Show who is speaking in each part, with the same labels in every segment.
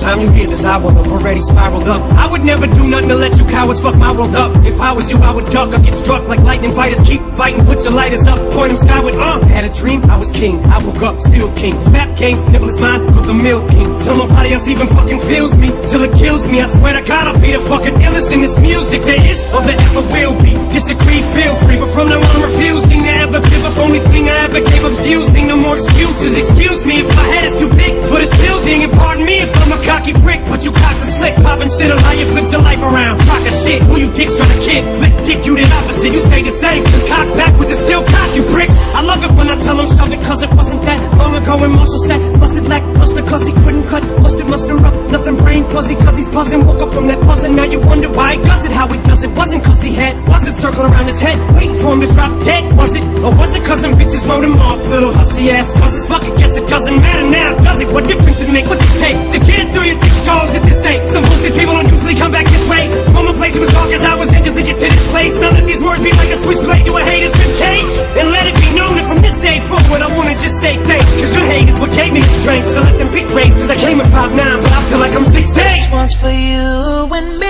Speaker 1: Time you hear this, I will have already spiraled up. I would never do nothing to let you cowards fuck my world up. If I was you, I would duck or get struck like lightning fighters. Keep fighting, put your lighters up, point them skyward. Uh, had a dream, I was king. I woke up, still king. Snap games, nibble is mine, cook the milk king. Till nobody else even fucking feels me, till it kills me. I swear to God, I'll be the fucking illest in this music there is or there ever will be. Disagree, feel free, but from now on, refusing to ever give up. Only thing I ever gave up's using. No more excuses. Excuse me if my head is too big for this cocky prick. But you cocks are slick, popping shit how you flip your life around. Rock a shit, who you dicks trying to kick? Flip dick, you the opposite. You stay the same, cock backwards is still tell them shove it, cause it wasn't that long ago when Marshall said, busted lack, busted cause he couldn't cut, busted muster up, nothing brain fuzzy cause he's buzzing. Woke up from that buzzing, now you wonder why he does it, how he does it. Wasn't cause he had, wasn't circling around his head, waiting for him to drop dead, was it? Or was it cause them bitches wrote him off, little hussy ass buzzes? Fuck it, guess it doesn't matter now, does it? What difference it make? What's it take to get it through your thick skulls at this sake? Some bullshit people don't usually come back this way. What gave me the strength. So let them pics raise. Cause I came at 5'9, but I feel like I'm 6'8.
Speaker 2: This one's for you and me,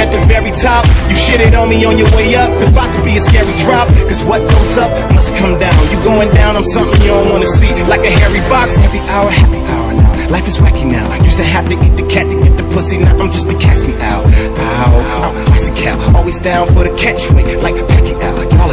Speaker 3: at the very top. You shitted on me on your way up. It's about to be a scary drop. Cause what goes up must come down. You going down, I'm something you don't wanna see. Like a hairy box. Every hour, happy hour now. Life is wacky now. Used to have to eat the cat to get the pussy. Now I'm just to catch me out. Ow, I'm classic cow. Always down for the catchway. Like Pacquiao.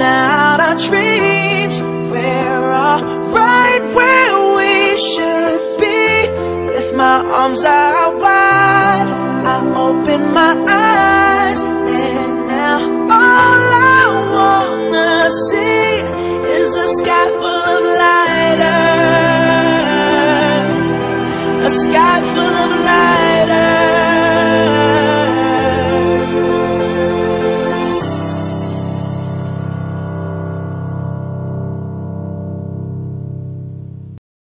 Speaker 2: out our dreams. We're all right where we should be. With my arms out wide, I open my eyes, and now all I wanna see is a sky full of